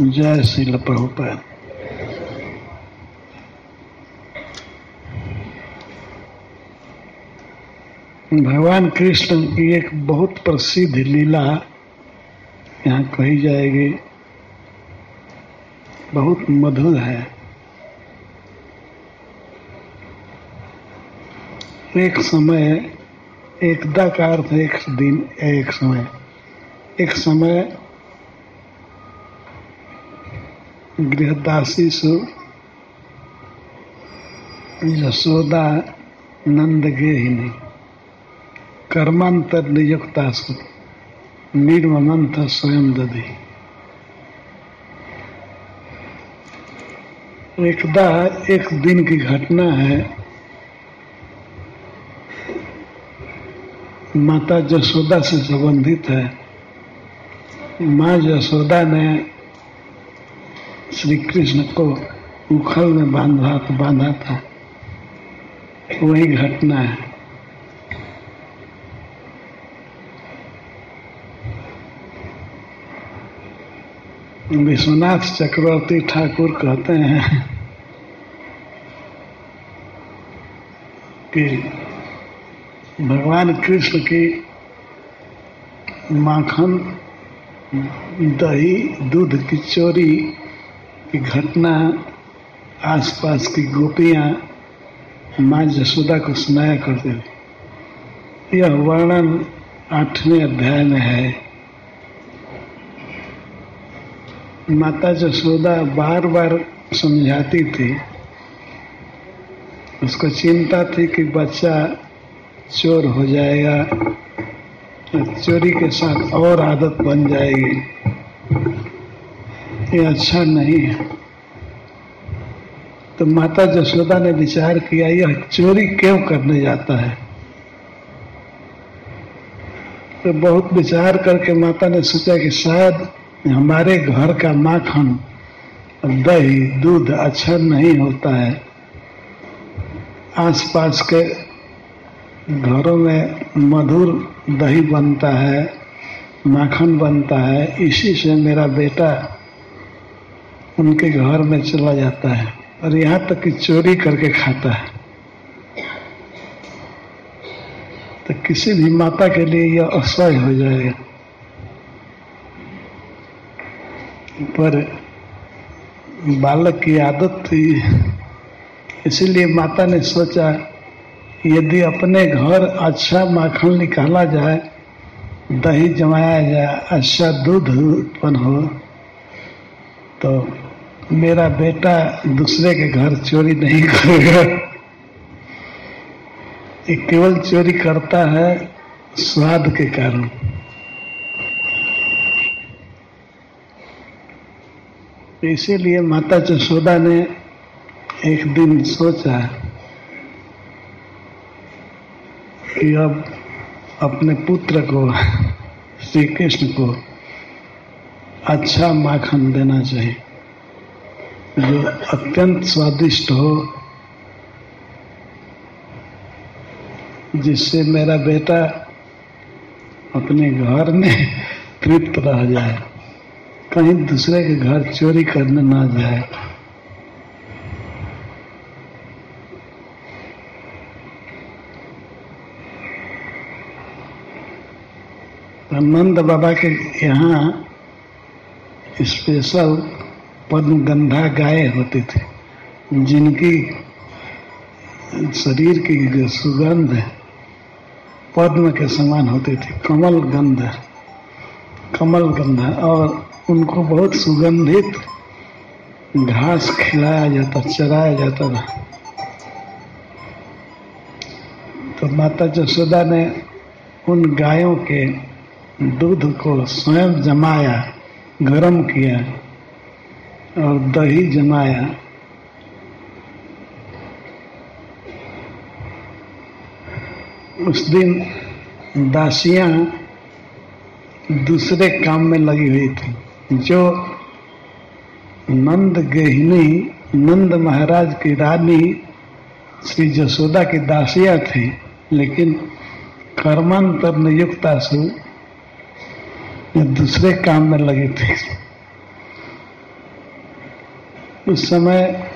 जय श्री प्रभुपाद। भगवान कृष्ण की एक बहुत प्रसिद्ध लीला यहाँ कही जाएगी। बहुत मधुर है। एक समय एकदा का अर्थ एक दिन, एक समय। एक समय गृहदासी यशोदा नंद गेहिनी कर्मांतर नियुक्ता सु निर्ममंथ स्वयं दधी। एकदा एक दिन की घटना है माता जसोदा से संबंधित है। माँ जसोदा ने श्री कृष्ण को उखल में बांधा बांधा था। वही घटना है। विश्वनाथ चक्रवर्ती ठाकुर कहते हैं कि भगवान कृष्ण की माखन, दही, दूध की चोरी की घटना, आसपास की गोपियाँ, माँ जसोदा को सुनाया करते थे। यह वर्णन आठवें अध्याय में है। माता जसोदा बार बार समझाती थी। उसको चिंता थी कि बच्चा चोर हो जाएगा चोरी के साथ और आदत बन जाएगी। ये अच्छा नहीं है। तो माता जसोदा ने विचार किया, यह चोरी क्यों करने जाता है? तो बहुत विचार करके माता ने सोचा कि शायद हमारे घर का माखन दही, दूध अच्छा नहीं होता है। आसपास के घरों में मधुर दही बनता है, माखन बनता है, इसी से मेरा बेटा उनके घर में चला जाता है और यहाँ तक कि चोरी करके खाता है। तो किसी भी माता के लिए यह असह्य हो जाएगा। पर बालक की आदत थी, इसीलिए माता ने सोचा यदि अपने घर अच्छा माखन निकाला जाए, दही जमाया जाए अच्छा दूध उत्पन्न हो तो मेरा बेटा दूसरे के घर चोरी नहीं करेगा। ये केवल चोरी करता है स्वाद के कारण। इसीलिए माता जसोदा ने एक दिन सोचा कि अब अपने पुत्र को श्री कृष्ण को अच्छा माखन देना चाहिए। जो अत्यंत स्वादिष्ट हो, जिससे मेरा बेटा अपने घर में तृप्त रह जाए, कहीं दूसरे के घर चोरी करने ना जाए। नंद बाबा के यहाँ स्पेशल पद्म गंधा गाय होती थी। जिनकी शरीर की जो सुगंध पद्म के समान होती थी। कमल गंध कमल गंध और उनको बहुत सुगंधित घास खिलाया जाता, चराया जाता था। तो माता जसोदा ने उन गायों के दूध को स्वयं जमाया, गरम किया और दही जमाया। उस दिन दासियाँ दूसरे काम में लगी हुई थी, जो नंद गेहिनी नंद महाराज की रानी श्री जसोदा की दासियाँ थी, लेकिन कर्मांतर नियुक्ता से दूसरे काम में लगी थी। उस समय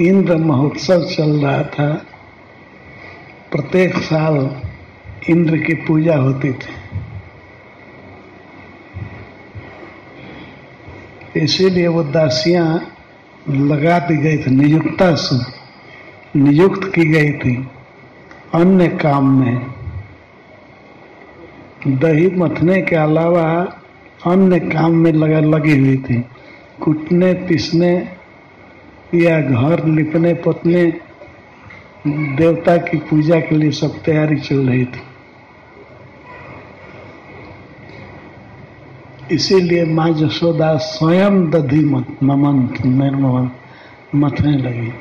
इंद्र महोत्सव चल रहा था। प्रत्येक साल इंद्र की पूजा होती थी। इसीलिए वो दासियाँ लगा दी गई थी। नियुक्ता से नियुक्त की गई थी। अन्य काम में दही मथने के अलावा अन्य काम में लगा लगी हुई थी। कुटने, पीसने या घर लिपने, पोतने, देवता की पूजा के लिए सब तैयारी चल रही थी। इसीलिए माँ जसोदा स्वयं दधी ममंत निर्मन मथने लगी।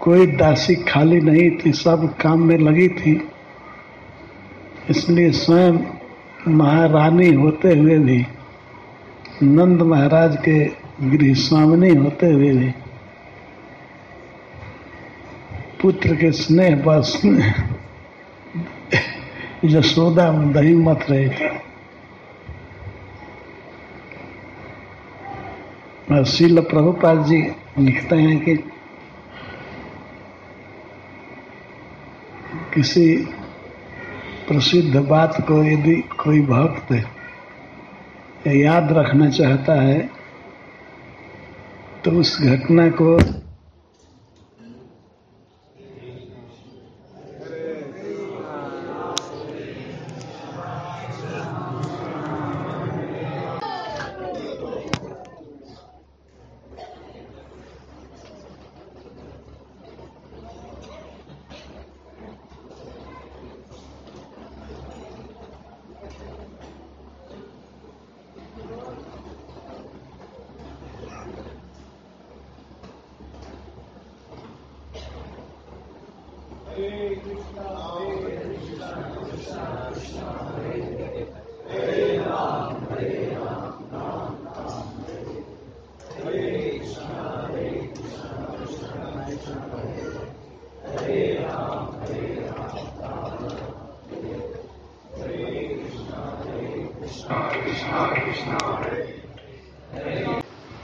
कोई दासी खाली नहीं थी, सब काम में लगी थी। इसलिए स्वयं महारानी होते हुए भी, नंद महाराज के गृह स्वामिनी होते हुए भी, पुत्र के स्नेह बस यशोदा में दही मत रहे। थे शील प्रभुपाल जी लिखते हैं कि किसी प्रसिद्ध बात को यदि कोई भक्त याद रखना चाहता है तो उस घटना को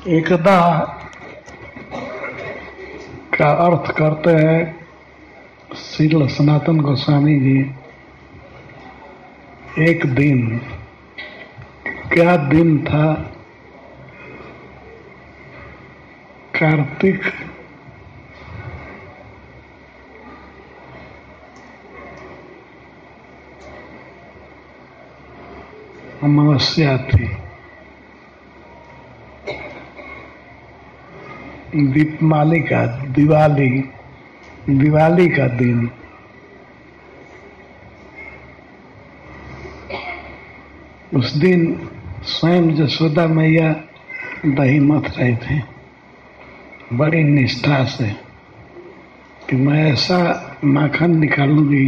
एकदा का अर्थ करते हैं श्रील सनातन गोस्वामी जी, एक दिन, क्या दिन था? कार्तिक अमावस्या थी। दीपमाली का, दिवाली दिवाली का दिन। उस दिन स्वयं जसोदा मैया दही मथ रहे थे, बड़ी निष्ठा से कि मैं ऐसा माखन निकालूँगी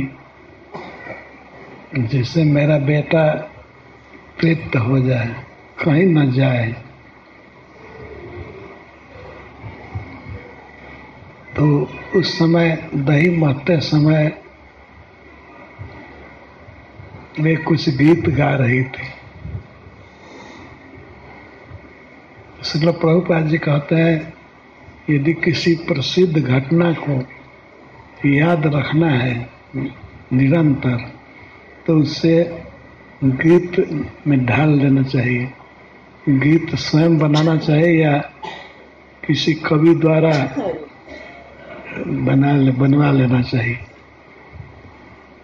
जिससे मेरा बेटा तृप्त हो जाए, कहीं न जाए। तो उस समय, दही महते समय वे कुछ गीत गा रही थी। श्रील प्रभुपाद जी कहते हैं, यदि किसी प्रसिद्ध घटना को याद रखना है निरंतर तो उसे गीत में ढाल देना चाहिए। गीत स्वयं बनाना चाहिए या किसी कवि द्वारा बना ले बनवा लेना चाहिए।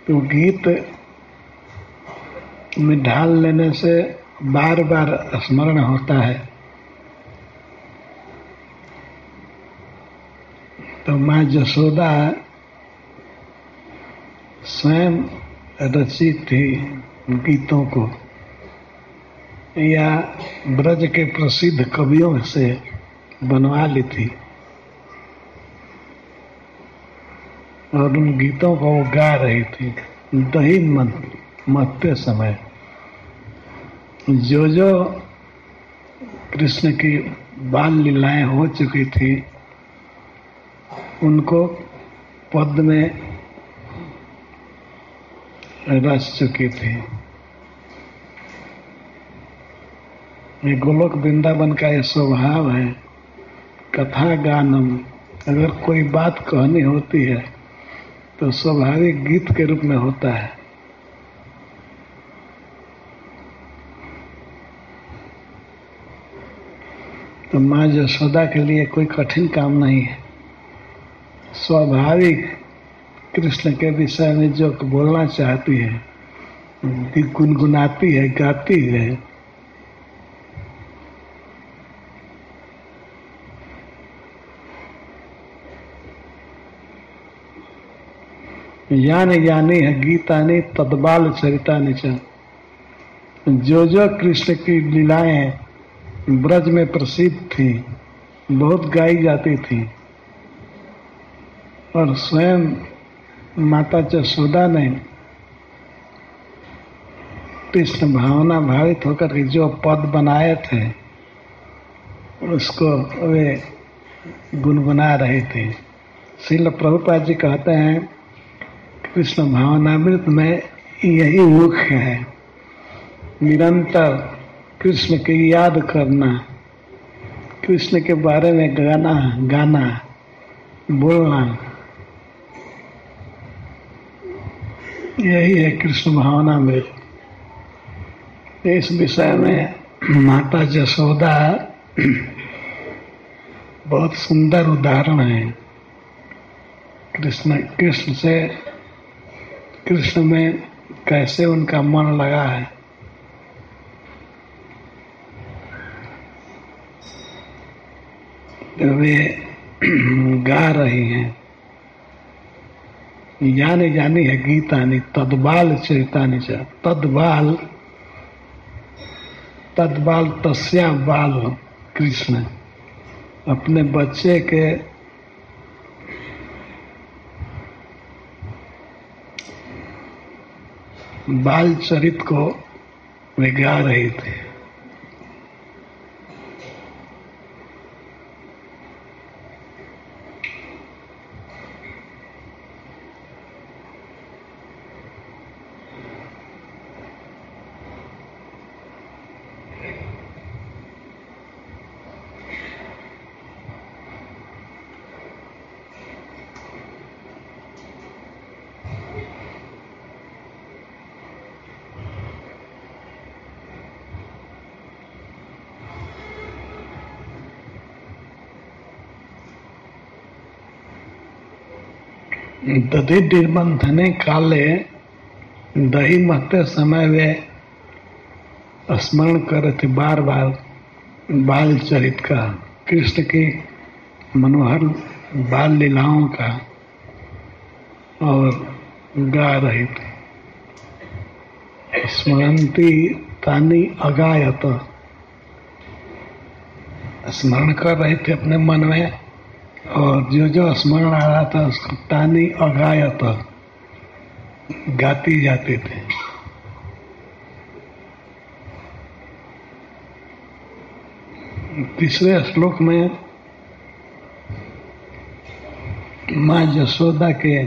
तो गीत में ढाल लेने से बार बार स्मरण होता है। तो माँ जसोदा स्वयं रची थी गीतों को। या ब्रज के प्रसिद्ध कवियों से बनवा ली थी। और उन गीतों को वो गा रही थी। दही मरते समय। जो जो कृष्ण की बाल लीलाएँ हो चुकी थी, उनको पद में रच चुकी थी। ये गोलोक वृंदावन का ये स्वभाव है, कथा गानम, अगर कोई बात कहनी होती है तो स्वाभाविक गीत के रूप में होता है। तो माँ यशोदा के लिए कोई कठिन काम नहीं है। स्वाभाविक कृष्ण के विषय में जो बोलना चाहती है, गुनगुनाती है, गाती है यानी यानी है, गीता ने तदबाल चरिता निचा। जो जो कृष्ण की लीलाएँ ब्रज में प्रसिद्ध थी, बहुत गाई जाती थी, और स्वयं माता चशोदा ने कृष्ण भावना भावित होकर के जो पद बनाए थे, उसको वे गुनगुना रहे थे। शिल प्रभुपाद जी कहते हैं कृष्ण भावनामृत में यही मुख्य है। निरंतर कृष्ण की याद करना, कृष्ण के बारे में गाना गाना, बोलना। यही है कृष्ण भावना में। इस विषय में माता जसोदा बहुत सुंदर उदाहरण है। कृष्ण कृष्ण से कृष्ण में कैसे उनका मन लगा है? वे गा रही हैं, यानी जानी है गीतानी, तदबाल चरितानी च तदबाल तदबाल तस्या बाल कृष्ण, अपने बच्चे के बाल चरित को वे रहे थे। दधि निर्बंधने काले, दही महते समय वे स्मरण कर थे बार बार, बाल चरित का। कृष्ण की मनोहर बाल लीलाओं का और गा रहे थे। स्मरणती तानी अगायत। स्मरण कर रहे थे अपने मन में। और जो जो स्मरण आ रहा था, उसको तानी और अगायत गाती जाते थे। तीसरे श्लोक में माँ जसोदा के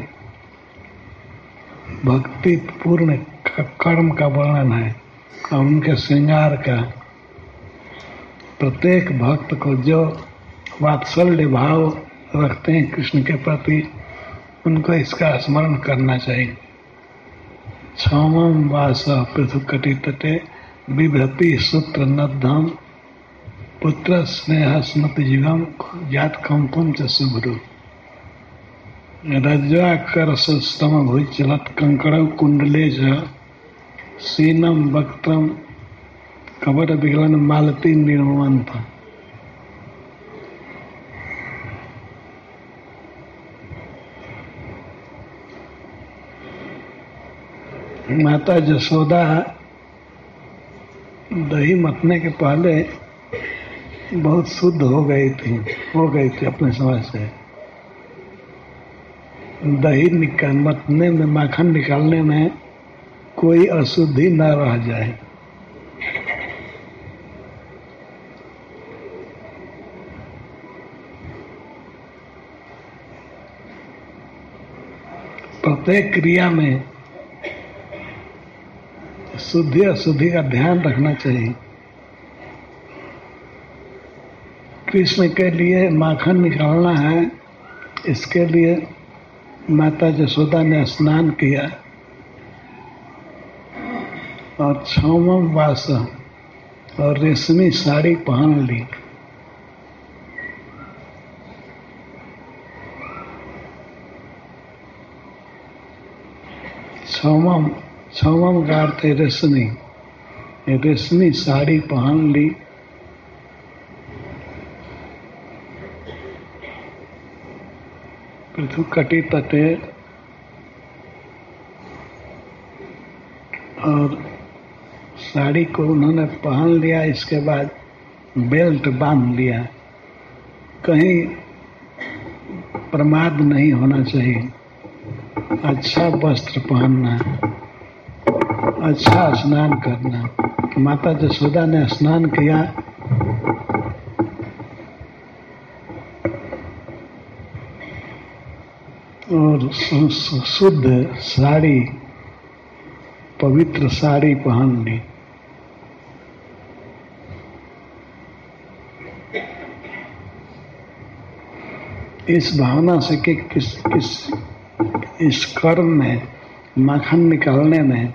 भक्ति पूर्ण कर्म का वर्णन है और उनके श्रृंगार का। प्रत्येक भक्त को जो वात्सल्य भाव रखते हैं कृष्ण के प्रति, उनको इसका स्मरण करना चाहिए। क्षम वास पृथु कटि तटे विभ्रति सूत्र नद्धम पुत्र स्नेह स्मृति जीवम जात कंपम च सुभ्रु। रज्वाकर स्तम भुज चलत कंकड़ कुंडले सीनम वक्त्रम कबर विगलन मालती निर्मंथ माता जसोदा दही मतने के पहले बहुत शुद्ध हो गई थी, हो गई थी अपने समय से। दही निकाल मतने में, माखन निकालने में कोई अशुद्धि ना रह जाए। प्रत्येक क्रिया में शुद्धि अशुद्धि का ध्यान रखना चाहिए। कृष्ण के लिए माखन निकालना है, इसके लिए माता जसोदा ने स्नान किया। और छवम वास और रेशमी साड़ी पहन ली। छवम का अर्थ है रेशमी साड़ी पहन ली। पृथ्वी कटी तटे और साड़ी को उन्होंने पहन लिया, इसके बाद बेल्ट बाँध लिया। कहीं प्रमाद नहीं होना चाहिए। अच्छा वस्त्र पहनना। अच्छा स्नान करना। माता जसोदा ने स्नान किया। और शुद्ध साड़ी, पवित्र साड़ी पहन ली इस भावना से कि किस किस, इस कर्म में, माखन निकालने में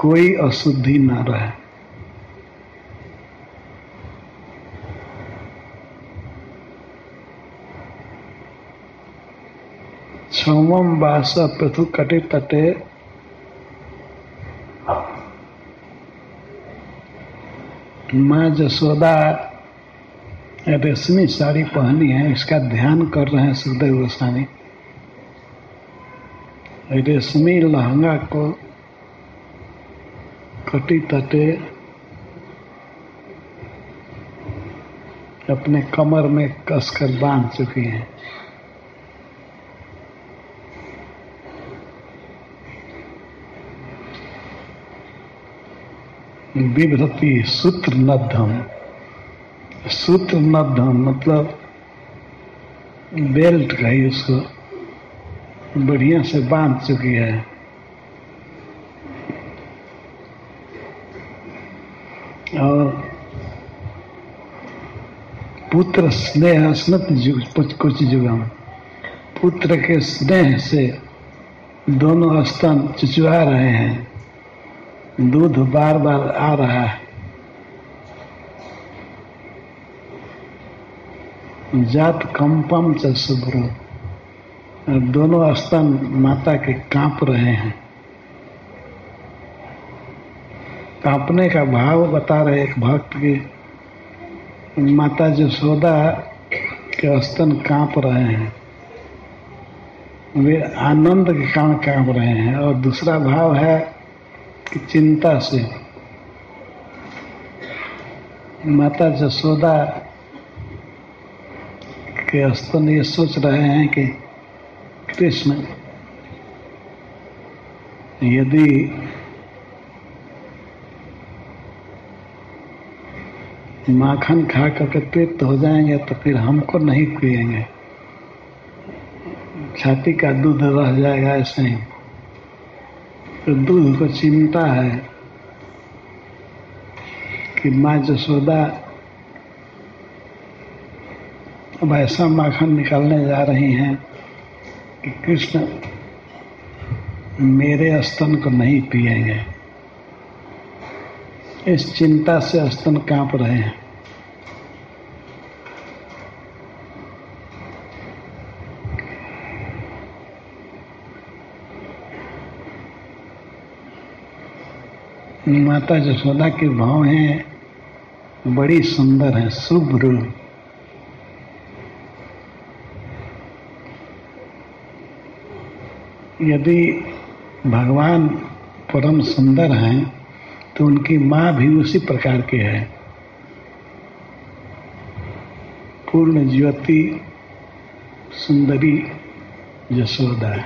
कोई अशुद्धि न रहे। छवम वास पृथु कटे तटे। माँ जसोदा रेशमी साड़ी पहनी है, इसका ध्यान कर रहे हैं सुखदेव गोस्वामी। रेशमी लहंगा को कटी तटे अपने कमर में कसकर बाँध चुकी हैं। विभ्रति सूत्र नद्धम सूत्र नद्धम मतलब बेल्ट कही उसको बढ़िया से बाँध चुकी है। और पुत्र स्नेह स्मृत कुछ जुगम पुत्र के स्नेह से दोनों स्तन चिचुआ रहे हैं। दूध बार बार आ रहा है। जात कंपम च शुभ्र दोनों स्तन माता के काँप रहे हैं। कांपने का भाव बता रहे एक भक्त की माता जसोदा के स्तन काँप रहे हैं। वे आनंद के कारण काँप रहे हैं। और दूसरा भाव है कि चिंता से। माता जसोदा के स्तन ये सोच रहे हैं कि कृष्ण, यदि माखन खा करके तृप्त हो जाएँगे तो फिर हमको नहीं पिएँगे। छाती का दूध रह जाएगा ऐसे ही। तो दूध को चिंता है कि माँ जसोदा अब ऐसा माखन निकालने जा रही हैं कि कृष्ण मेरे स्तन को नहीं पिएँगे। इस चिंता से स्तन काँप रहे हैं। माता जशोदा के भाव हैं, बड़ी सुंदर है, शुभ्र। यदि भगवान परम सुंदर हैं तो उनकी माँ भी उसी प्रकार के है। पूर्ण ज्योति सुंदरी यशोदा।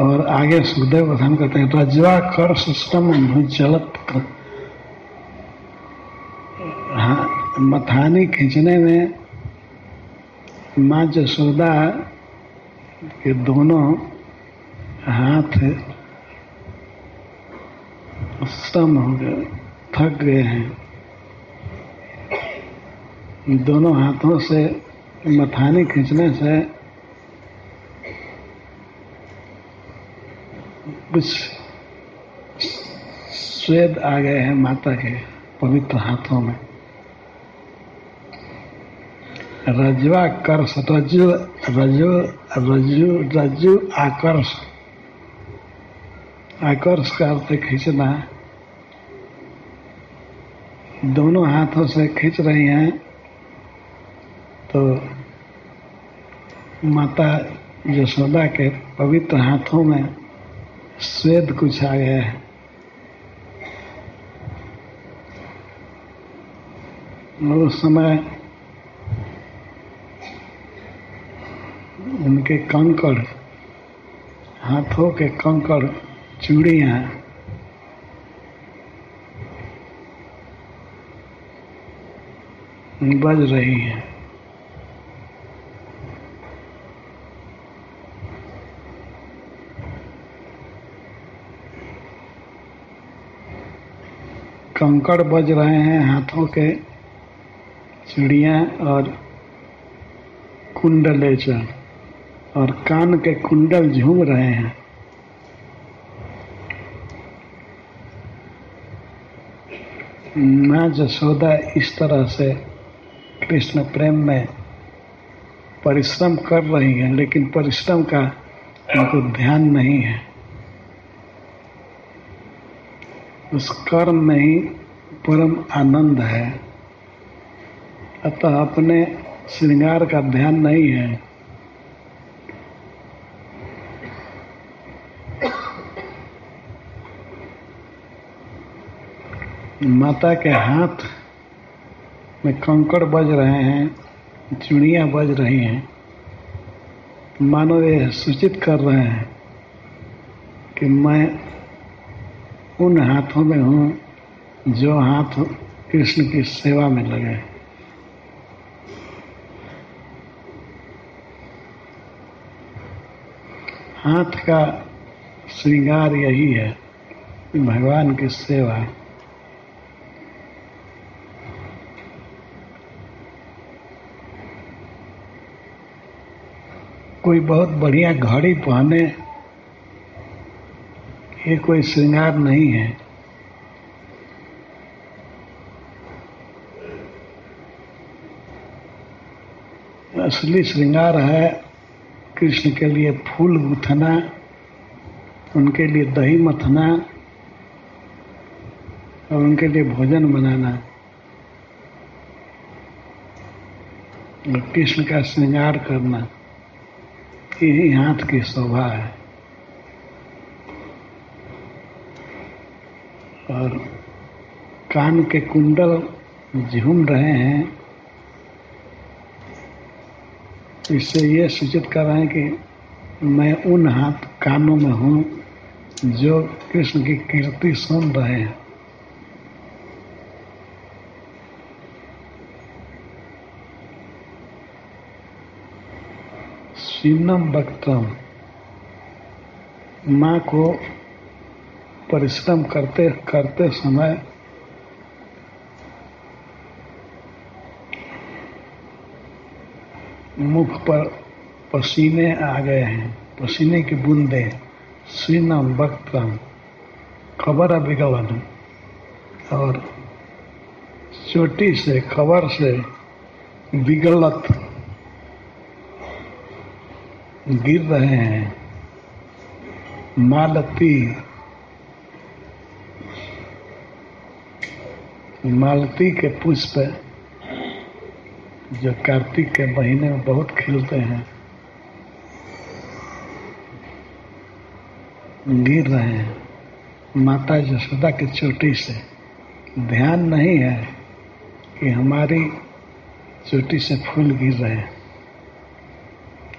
और आगे सुखदेव कथन करते हैं रजवा कर सिस्टम चलत मथानी खींचने में माँ जसोदा के दोनों हाथ श्रम हो गए, थक गए हैं। दोनों हाथों से मथानी खींचने से कुछ स्वेद आ गए हैं माता के पवित्र हाथों में। रजवाकर्ष रजु रजु रजु रजु, आकर्ष। आकर्ष का अर्थ खींचना। दोनों हाथों से खींच रही हैं तो माता यशोदा के पवित्र हाथों में स्वेद कुछ आ गया है। उस समय उनके कंकड़, हाथों के कंकड़ चूड़ियाँ बज रही हैं। कंकड़ बज रहे हैं हाथों के चिड़िया और कुंडले कुंडलेचर और कान के कुंडल झूम रहे हैं। माँ जसोदा इस तरह से कृष्ण प्रेम में परिश्रम कर रही है, लेकिन परिश्रम का उनको ध्यान नहीं है। उस कर्म में ही परम आनंद है। अतः अपने श्रृंगार का ध्यान नहीं है। माता के हाथ में कंकड़ बज रहे हैं, चुड़िया बज रही हैं। मानो ये सूचित कर रहे हैं कि मैं उन हाथों में हूँ जो हाथ कृष्ण की सेवा में लगे हाथ का श्रृंगार यही है कि भगवान की सेवा कोई बहुत बढ़िया घड़ी पहने, ये कोई श्रृंगार नहीं है। असली श्रृंगार है कृष्ण के लिए फूल गुथना, उनके लिए दही मथना, और उनके लिए भोजन बनाना। और कृष्ण का श्रृंगार करना। यही हाथ की शोभा है। और कान के कुंडल झूम रहे हैं। इससे ये सूचित कर रहे हैं कि मैं उन हाथ कानों में हूँ जो कृष्ण की कीर्ति सुन रहे हैं। सीनम वक्तम माँ को परिश्रम करते करते समय मुख पर पसीने आ गए हैं। पसीने की बूंदे। सीनम वक्तम खबर अभिगवन और चोटी से, खबर से विगलत गिर रहे हैं। मालती। मालती के पुष्प जो कार्तिक के महीने में बहुत खिलते हैं, गिर रहे हैं। माता यशोदा की चोटी से, ध्यान नहीं है कि हमारी चोटी से फूल गिर रहे हैं।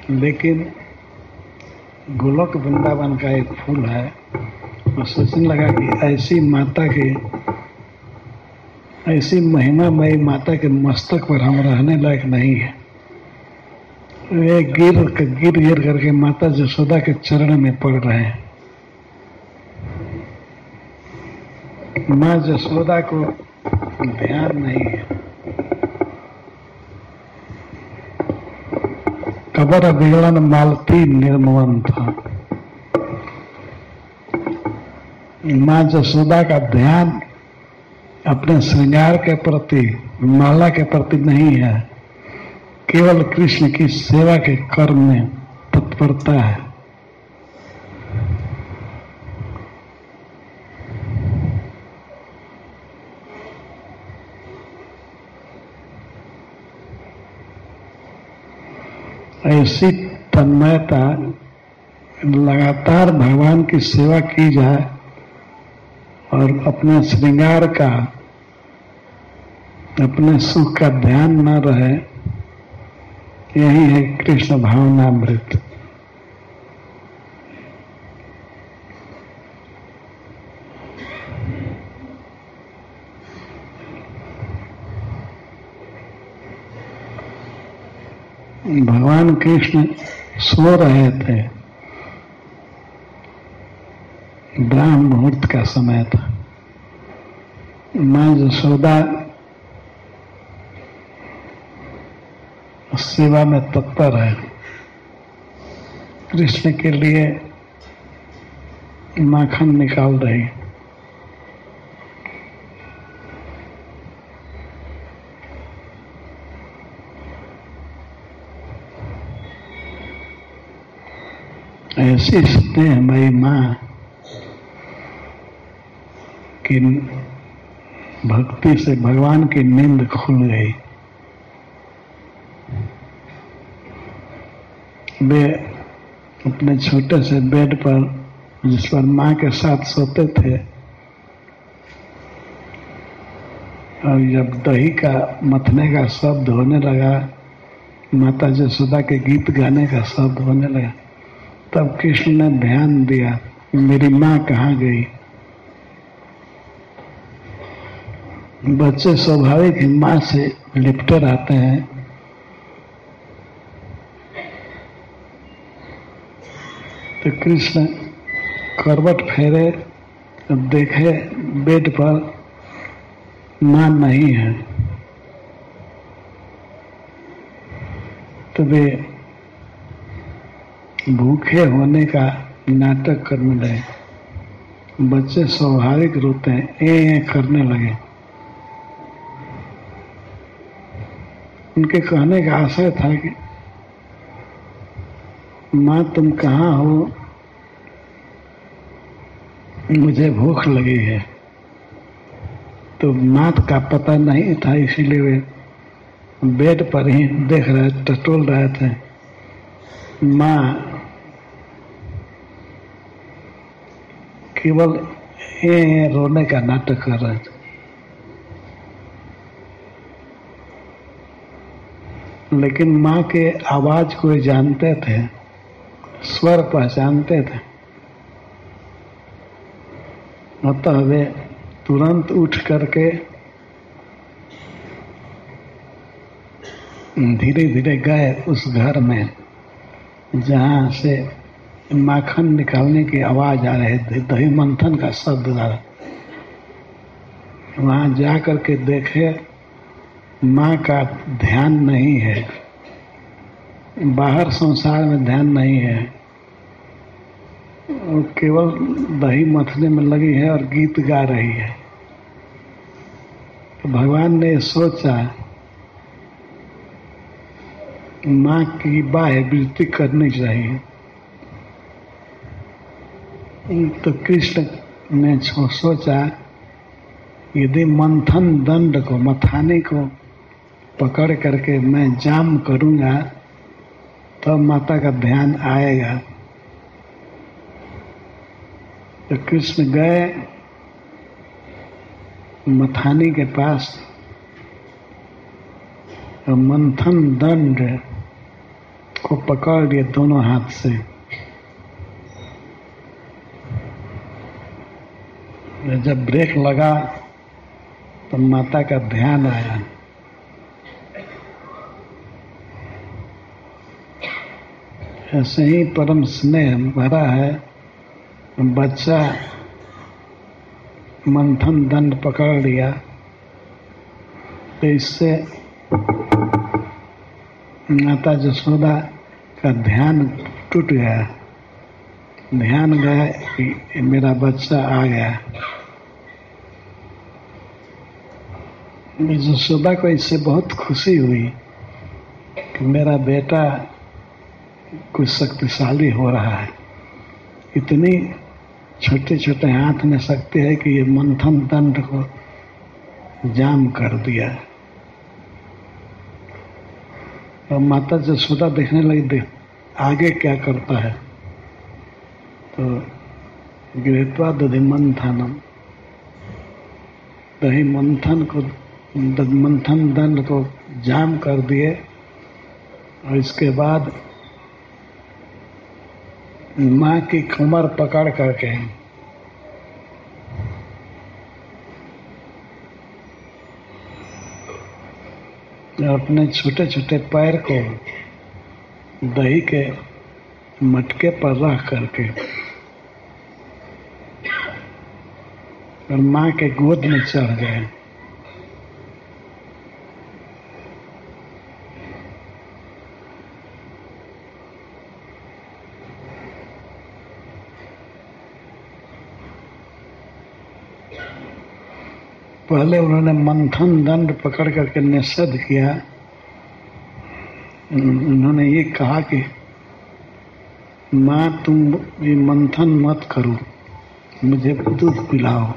लेकिन गोलोक वृंदावन का एक फूल है। और सोचने लगा कि ऐसी माता के, ऐसी महिमामयी माता के मस्तक पर हम रहने लायक नहीं है। वे गिर गिर गिर करके माता जसोदा के चरण में पड़ रहे हैं। माँ जसोदा को ध्यान नहीं है। कबर विगड़न मालती निर्मवन था। माँ जसोदा का ध्यान अपने श्रृंगार के प्रति, माला के प्रति नहीं है। केवल कृष्ण की सेवा के कर्म में तत्परता है। ऐसी तन्मयता लगातार भगवान की सेवा की जाए और अपने श्रृंगार का, अपने सुख का ध्यान न रहे, यही है कृष्ण भावनामृत। भगवान कृष्ण सो रहे थे। ब्राह्म मुहूर्त का समय था। माँ यशोदा सेवा में तत्पर है। कृष्ण के लिए माखन निकाल रही। ऐसी स्नेह मई माँ की भक्ति से भगवान की नींद खुल गई। वे अपने छोटे से बेड पर, जिस पर माँ के साथ सोते थे, और जब दही का मथने का शब्द होने लगा माता जसोदा के गीत गाने का शब्द होने लगा तब कृष्ण ने ध्यान दिया, मेरी माँ कहाँ गई? बच्चे स्वाभाविक ही माँ से लिपटे रहते हैं। तो कृष्ण करवट फेरे, अब देखे, बेड पर माँ नहीं है। तो वे भूखे होने का नाटक करने लगे बच्चे स्वाभाविक रोते हैं ए, ए करने लगे। उनके कहने का आशय था कि माँ तुम कहाँ हो? मुझे भूख लगी है। तो माँ का पता नहीं था इसीलिए वे बेड पर ही देख रहे टटोल रहे थे। माँ केवल रोने का नाटक कर रहे थे। लेकिन माँ के आवाज़ को जानते थे, स्वर पहचानते थे। अतः वे तुरंत उठ करके धीरे धीरे गए उस घर में, जहाँ से माखन निकालने की आवाज़ आ रही थी दही मंथन का शब्द आ रहा। वहाँ जा कर के देखे, माँ का ध्यान नहीं है। बाहर संसार में ध्यान नहीं है। वो केवल दही मथने में लगी है और गीत गा रही है। तो भगवान ने सोचा, माँ की बाह्य वृत्ति करनी चाहिए। तो कृष्ण ने सोचा, यदि मंथन दंड को, मथाने को पकड़ करके मैं जाम करूँगा तो माता का ध्यान आएगा। तो कृष्ण गए, मथानी के पास। और मंथन दंड को पकड़ लिए दोनों हाथ से। जब ब्रेक लगा तो माता का ध्यान आया। ऐसे ही परम स्नेह भरा है, बच्चा मंथन दंड पकड़ लिया। तो इससे माता जसोदा का ध्यान टूट गया। ध्यान गया कि मेरा बच्चा आ गया। जसोदा को इससे बहुत खुशी हुई कि मेरा बेटा कुछ शक्तिशाली हो रहा है। इतनी छोटे छोटे हाथ में शक्ति है कि ये मंथन दंड को जाम कर दिया। और माता जसोदा देखने लगी, देख, आगे क्या करता है? तो गृहत्वा दधि मंथनम। दही मंथन को मंथन दंड को जाम कर दिए। और इसके बाद माँ की कमर पकड़ करके अपने छोटे छोटे पैर को दही के मटके पर रख करके और माँ के गोद में चढ़ गए। पहले उन्होंने मंथन दंड पकड़ करके निषेध किया। उन्होंने ये कहा कि माँ, तुम ये मंथन मत करो, मुझे दूध पिलाओ।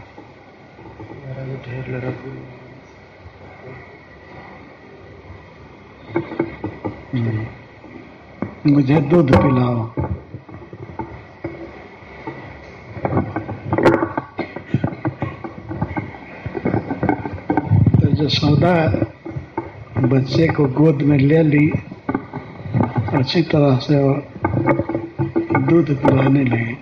मुझे दूध पिलाओ। जसोदा बच्चे को गोद में ले ली, अच्छी तरह से और दूध पिलाने लगी।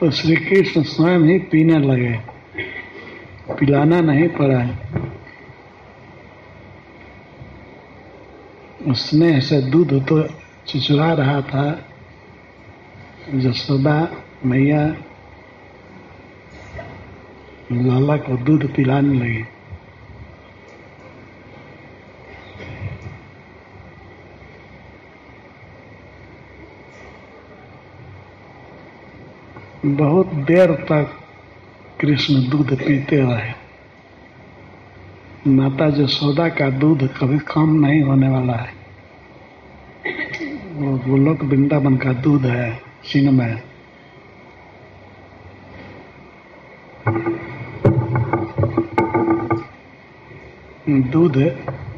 तो श्री कृष्ण स्वयं ही पीने लगे। पिलाना नहीं पड़ा। उसने ऐसे दूध तो चिचुरा रहा था। जसोदा मैया, लाला को दूध पिलाने लगी। बहुत देर तक कृष्ण दूध पीते रहे। माता जो सौदा का दूध कभी कम नहीं होने वाला है। वो गोलोक वृंदावन का दूध है चिन्मय दूध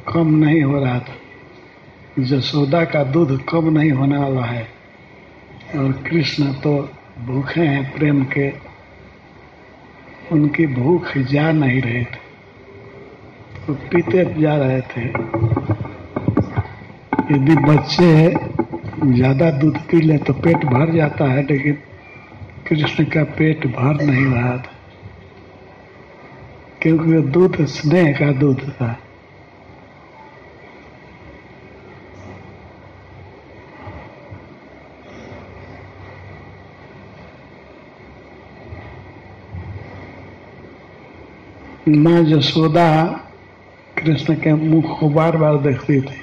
कम नहीं हो रहा था। जसोदा का दूध कम नहीं होने वाला है। और कृष्ण तो भूखे हैं प्रेम के। उनकी भूख जा नहीं रहे थे। तो पीते जा रहे थे। यदि बच्चे ज़्यादा दूध पी ले तो पेट भर जाता है, लेकिन कृष्ण का पेट भर नहीं रहा था। क्योंकि वो दूध स्नेह का दूध था। माँ जसोदा कृष्ण के मुख को बार बार देखती थी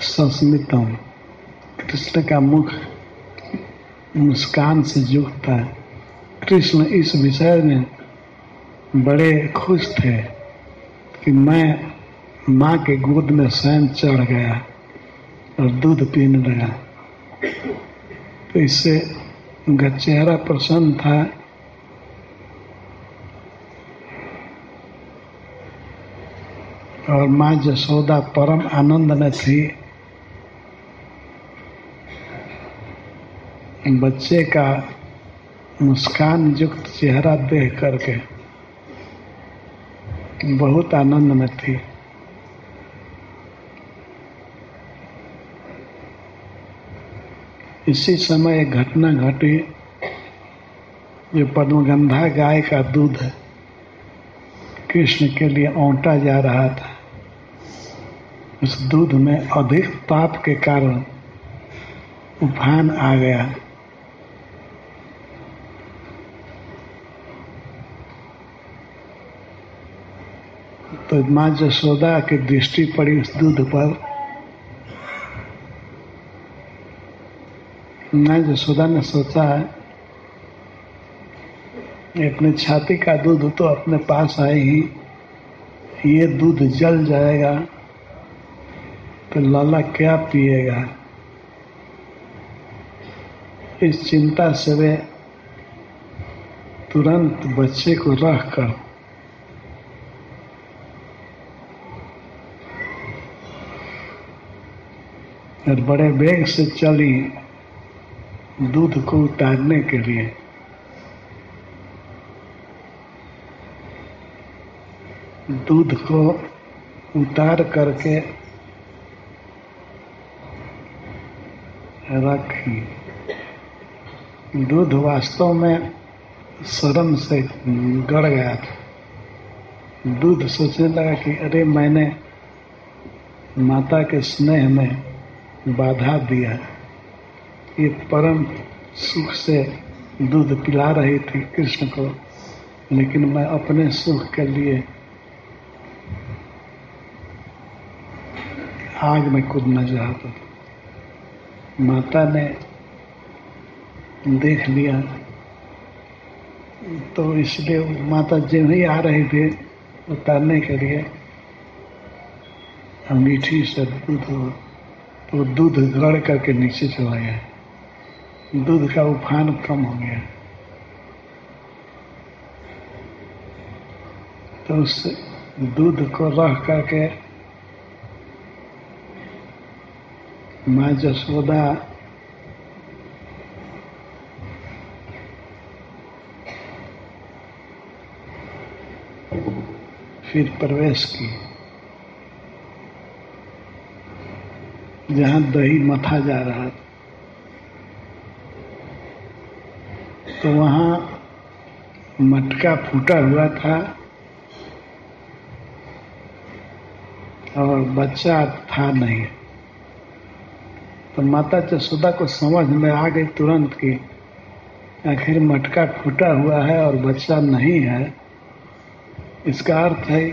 सस्मितम कृष्ण का मुख मुस्कान से जुड़ता है। कृष्ण इस विषय में बड़े खुश थे कि मैं माँ के गोद में स्वयं चढ़ गया और दूध पीने लगा। तो इससे उनका चेहरा प्रसन्न था। और माँ जसोदा परम आनंद में थी। बच्चे का मुस्कान युक्त चेहरा देख करके बहुत आनंद में थी। इसी समय एक घटना घटी जो पद्मगंधा गाय का दूध कृष्ण के लिए औंटा जा रहा था। उस दूध में अधिक ताप के कारण उफान आ गया। तो माँ जसोदा की दृष्टि पड़ी उस दूध पर। माँ जसोदा ने सोचा है अपने छाती का दूध तो अपने पास आए ही। ये दूध जल जाएगा तो लाला क्या पिएगा? इस चिंता से वे तुरंत बच्चे को रख कर और बड़े वेग से चली दूध को उतारने के लिए। दूध को उतार करके रखी। दूध वास्तव में शर्म से गड़ गया था। दूध सोचने लगा कि अरे मैंने माता के स्नेह में बाधा दिया। ये परम सुख से दूध पिला रही थी कृष्ण को। लेकिन मैं अपने सुख के लिए आग में कूदना चाहता था माता ने देख लिया। तो इसलिए माता जी ही आ रही थी उतारने के लिए, अंगीठी से दूध तो दूध गड़ करके नीचे चला गया। दूध का उफान कम हो गया। तो उस दूध को रह करके माँ जसोदा फिर प्रवेश की जहाँ दही मथा जा रहा था। तो वहाँ मटका फूटा हुआ था और बच्चा था नहीं। तो माता चशोदा को समझ में आ गई तुरंत कि आखिर मटका फूटा हुआ है और बच्चा नहीं है। इसका अर्थ है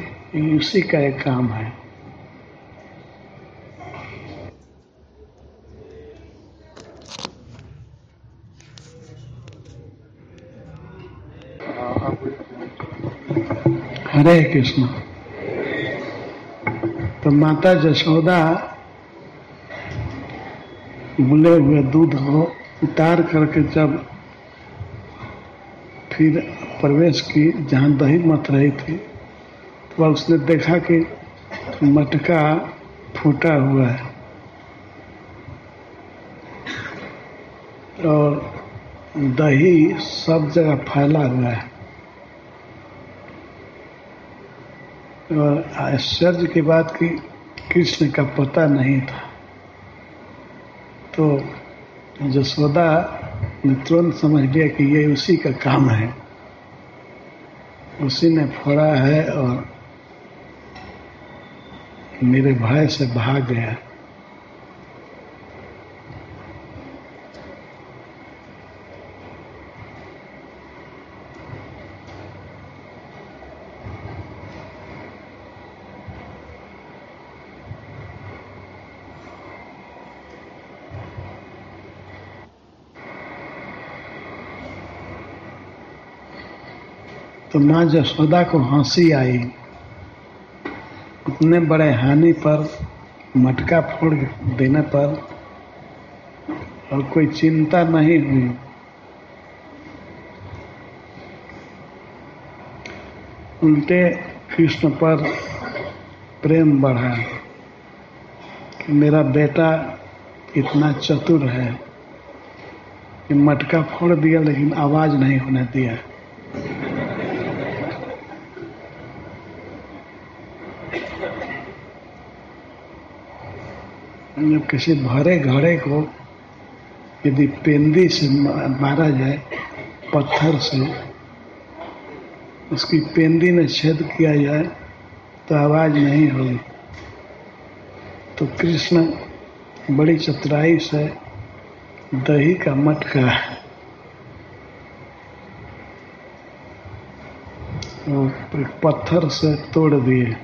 उसी का एक काम है। हरे कृष्ण। तो माता जशोदा बुले हुए दूध को उतार करके जब फिर प्रवेश की, जहाँ दही मत रही थी तो उसने देखा कि मटका फूटा हुआ है। और दही सब जगह फैला हुआ है। आश्चर्य की बात की कृष्ण का पता नहीं था। तो जसोदा ने तुरंत समझ लिया कि ये उसी का काम है। उसी ने फोड़ा है और मेरे भाई से भाग गया। तो माँ जसोदा को हँसी आई उतने बड़े हानि पर मटका फोड़ देने पर और कोई चिंता नहीं हुई। उल्टे कृष्ण पर प्रेम बढ़ा कि मेरा बेटा इतना चतुर है कि मटका फोड़ दिया लेकिन आवाज़ नहीं होने दिया। जब किसी भरे घड़े को यदि पेंदी से मारा जाए, पत्थर से, उसकी पेंदी में छेद किया जाए तो आवाज़ नहीं होगी। तो कृष्ण बड़ी चतुराई से दही का मटका वो पत्थर से तोड़ दिए।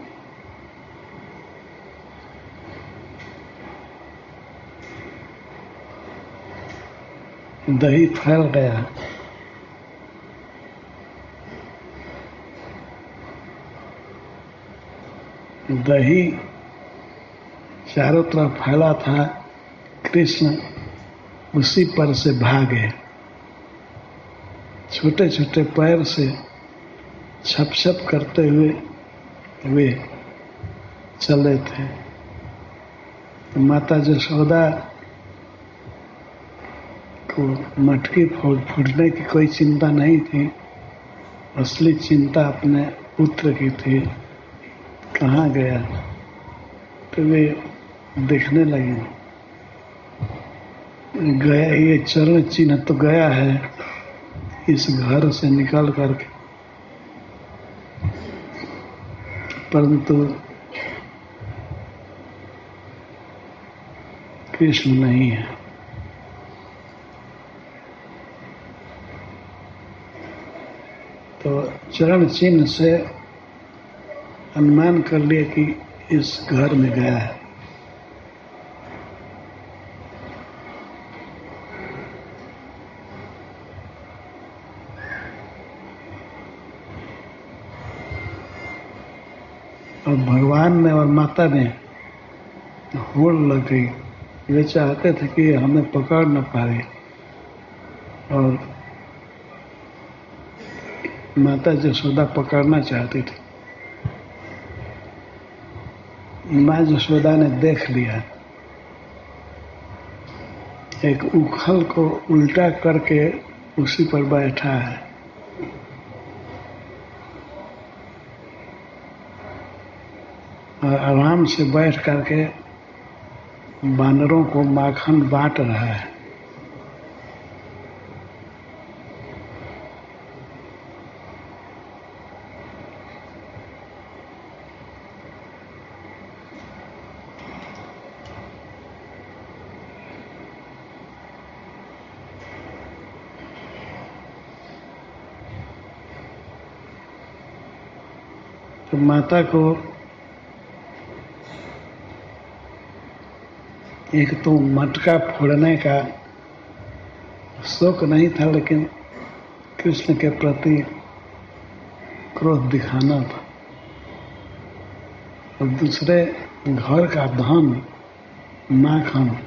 दही फैल गया दही चारों तरफ़ फैला था कृष्ण उसी पर से भागे छोटे छोटे पैर से छप छप करते हुए वे चले थे तो माता जशोदा को मटकी फूटने की कोई चिंता नहीं थी। असली चिंता अपने पुत्र की थी। कहाँ गया? तो वे देखने लगे। गया ये चरण चिन्ह तो गया है। इस घर से निकल करके। परंतु कृष्ण नहीं है तो चरण चिन्ह से अनुमान कर लिए कि इस घर में गया है। और भगवान में और माता में होड़ लग गई। वे चाहते थे कि हमें पकड़ न पाए और माता जसोदा पकड़ना चाहती थी। माँ जसोदा ने देख लिया, एक उखल को उल्टा करके उसी पर बैठा है। और आराम से बैठ करके बानरों को माखन बांट रहा है। तो माता को एक तो मटका फोड़ने का शौक नहीं था, लेकिन कृष्ण के प्रति क्रोध दिखाना था। और दूसरे घर का धन, माखन,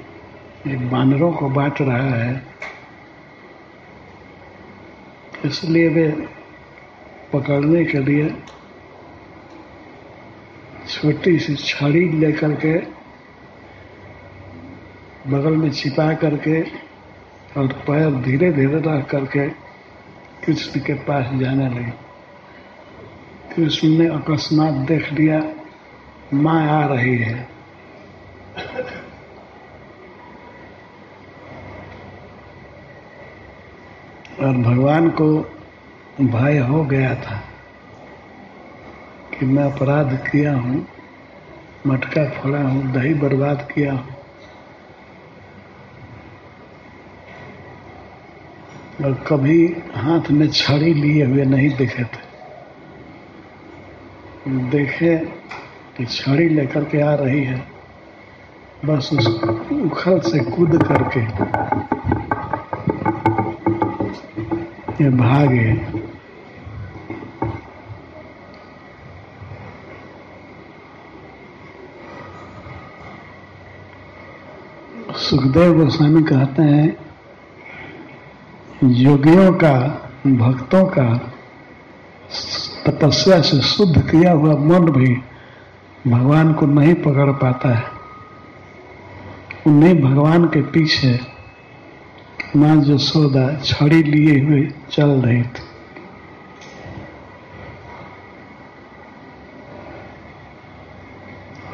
एक बानरों को बांट रहा है। इसलिए वे पकड़ने के लिए छोटी सी छड़ी लेकर के बगल में छिपा करके और पैर धीरे धीरे रख करके कृष्ण के पास जाने लगी। कृष्ण ने अकस्मात देख लिया, माँ आ रही है। और भगवान को भय हो गया था। कि मैं अपराध किया हूँ, मटका फोड़ा हूँ, दही बर्बाद किया हूँ। और कभी हाथ में छड़ी लिए हुए नहीं दिखे थे। देखे कि छड़ी लेकर के आ रही है, बस उस उखल से कूद करके ये भागे। सुखदेव गोस्वामी कहते हैं, योगियों का, भक्तों का तपस्या से शुद्ध किया हुआ मन भी भगवान को नहीं पकड़ पाता है। उन्हें भगवान के पीछे माँ जसोदा छड़ी लिए हुए चल रही थी।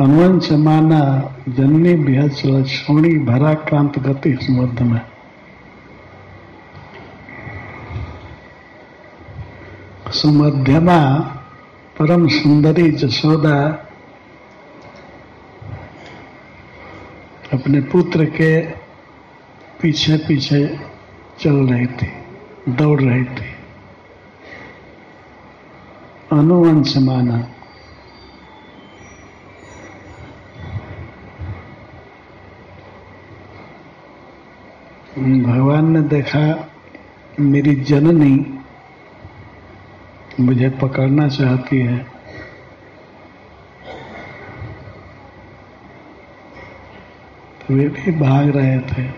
हनुवंश माना जन्मी बिहचल छोड़ी भरा क्रांत गति समुद्र में। सुमध्यमा परम सुंदरी जसोदा अपने पुत्र के पीछे पीछे चल रही थी, दौड़ रही थी। अनुवंश माना भगवान ने देखा, मेरी जननी मुझे पकड़ना चाहती है। तो वे भी भाग रहे थे।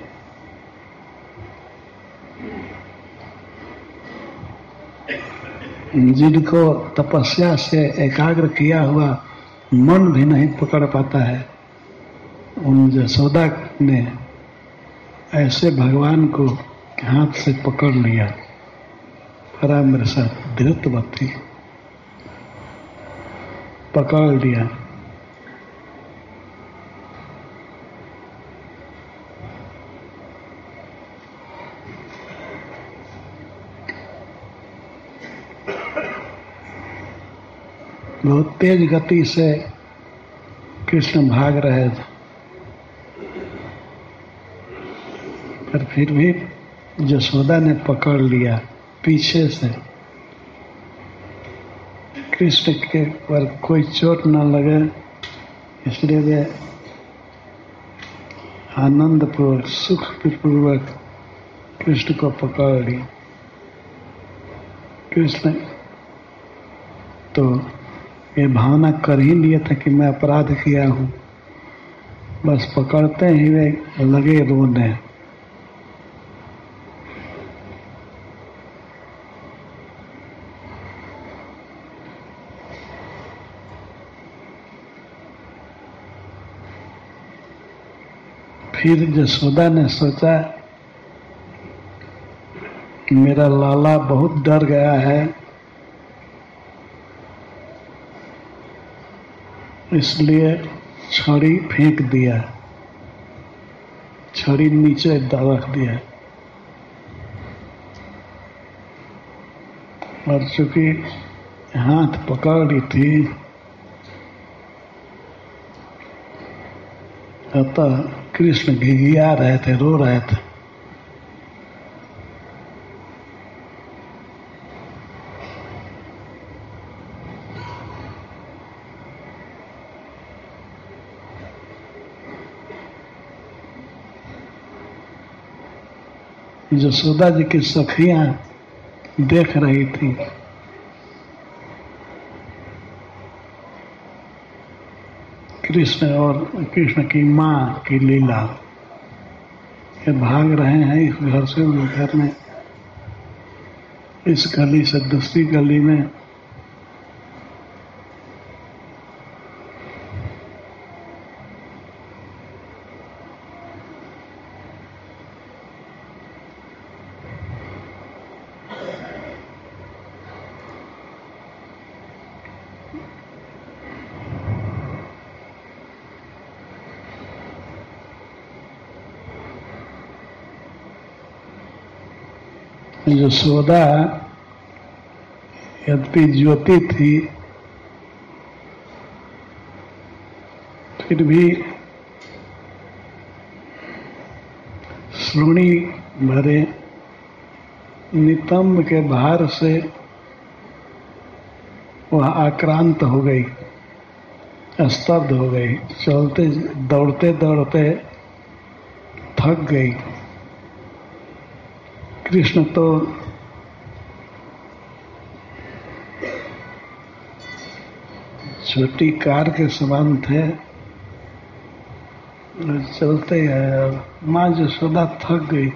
जिनको तपस्या से एकाग्र किया हुआ मन भी नहीं पकड़ पाता है, उन जसोदा ने ऐसे भगवान को हाथ से पकड़ लिया। परा मेरे धृतवती पकड़ लिया। बहुत तेज गति से कृष्ण भाग रहे थे। पर फिर भी जसोदा ने पकड़ लिया पीछे से। कृष्ण के पर कोई चोट न लगे, इसलिए वे आनंद पूर्वक सुख पूर्वक कृष्ण को पकड़ ली कृष्ण तो ये भावना कर ही लिया था कि मैं अपराध किया हूँ। बस पकड़ते ही वे लगे रोने। फिर जसोदा ने सोचा कि मेरा लाला बहुत डर गया है, इसलिए छड़ी फेंक दिया। छड़ी नीचे रख दिया। और चूँकि हाथ पकड़ ली थी, अतः कृष्ण घिघिया रहे थे रो रहे थे। जसोदा जी की सखियाँ देख रही थी कृष्ण और कृष्ण की माँ की लीला। ये भाग रहे हैं इस घर से उस घर में। इस गली से दूसरी गली में यशोदा यद्यपि ज्योति थी, फिर भी श्रोणी भरे, नितंब के भार से वह आक्रांत हो गई, स्तब्ध हो गई, चलते दौड़ते दौड़ते थक गई। कृष्ण तो छोटी कार के समान थे चलते हैं माँ जसोदा थक गई।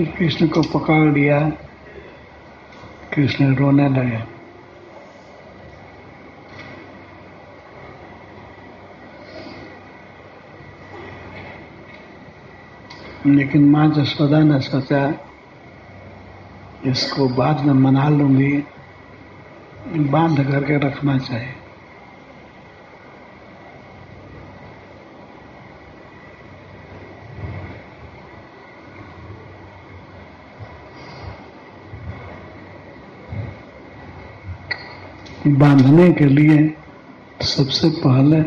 कृष्ण को पकड़ लिया, कृष्ण रोने लगे। लेकिन माँ जसोदा ने सोचा इसको बाद में मना लूँगी। बाँध करके रखना चाहिए। बांधने के लिए सबसे पहले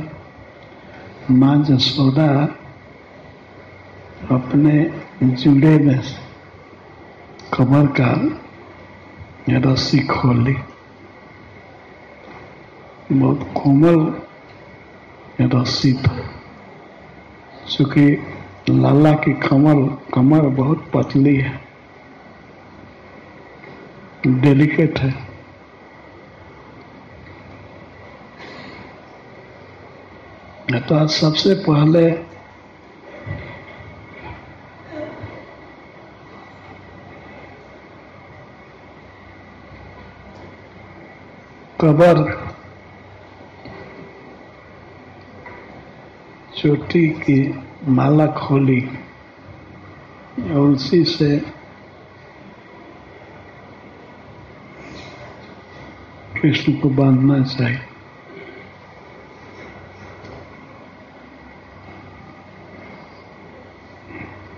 माँ जसोदा अपने जुड़े में कमर का रस्सी खोली बहुत कोमल रस्सी था। चूँकि लाला की कमर कमर बहुत पतली है। डेलिकेट है। तो सबसे पहले कबर चोटी की माला खोली और उसी से कृष्ण को बांधना चाहिए।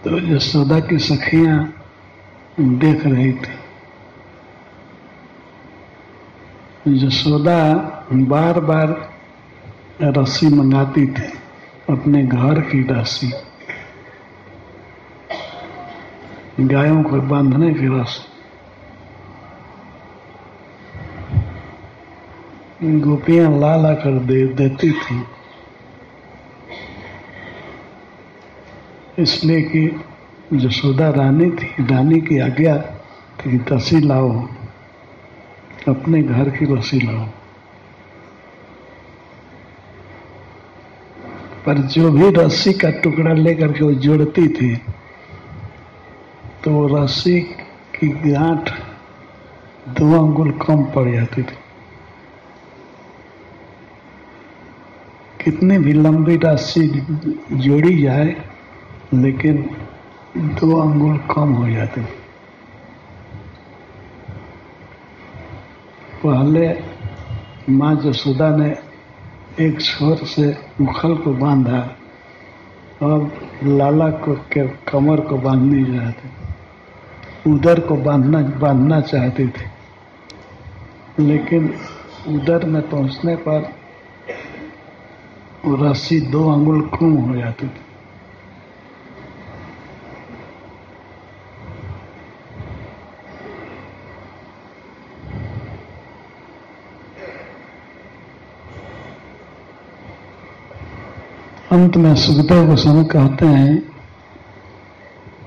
तो यशोदा की सखियाँ देख रही थी। यशोदा बार बार रस्सी मंगाती थी, अपने घर की रस्सी। गायों को बांधने की रस्सी। गोपियाँ ला ला कर दे देती थी। इसलिए कि जसोदा रानी थी, रानी की आज्ञा थी रस्सी लाओ। अपने घर की रस्सी लाओ। पर जो भी रस्सी का टुकड़ा लेकर के वो जोड़ती थी तो रस्सी की गांठ दो अंगुल कम पड़ जाती थी। कितनी भी लंबी रस्सी जोड़ी जाए, लेकिन दो अंगुल कम हो जाते पहले माँ जसोदा ने एक छोर से मुखल को बांधा और लाला को के कमर को बांधनी चाहते उधर को बांधना बांधना चाहती थी। लेकिन उधर में पहुँचने पर रस्सी दो अंगुल कम हो जाती थी। अंत में सुखदेव गोस्वामी कहते हैं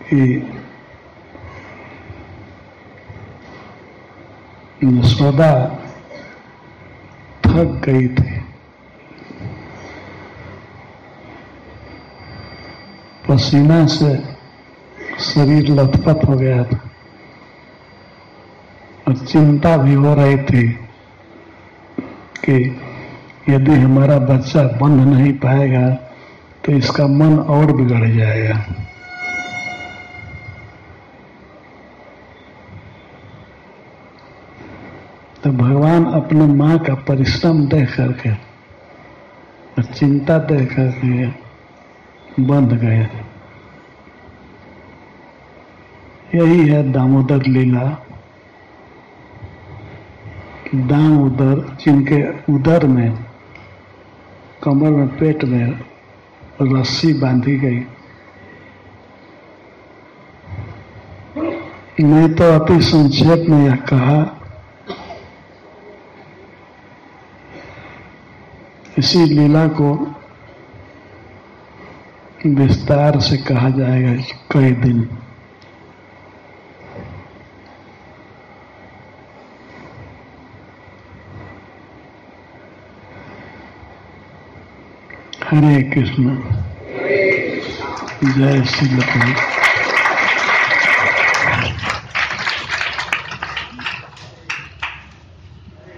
कि यशोदा थक गई थी। पसीना से शरीर लथपथ हो गया था और चिंता भी हो रही थी कि यदि हमारा बच्चा बंध नहीं पाएगा तो इसका मन और बिगड़ जाएगा। तो भगवान अपने माँ का परिश्रम देख करके चिंता देख करके बंध गए। यही है दामोदर लीला। दाम उदर जिनके उदर में कमर में, पेट में रस्सी बांधी गई। मैं तो अति संक्षेप में यह कहा, इसी लीला को विस्तार से कहा जाएगा कई दिन। हरे कृष्ण जय श्री लक्ष्मी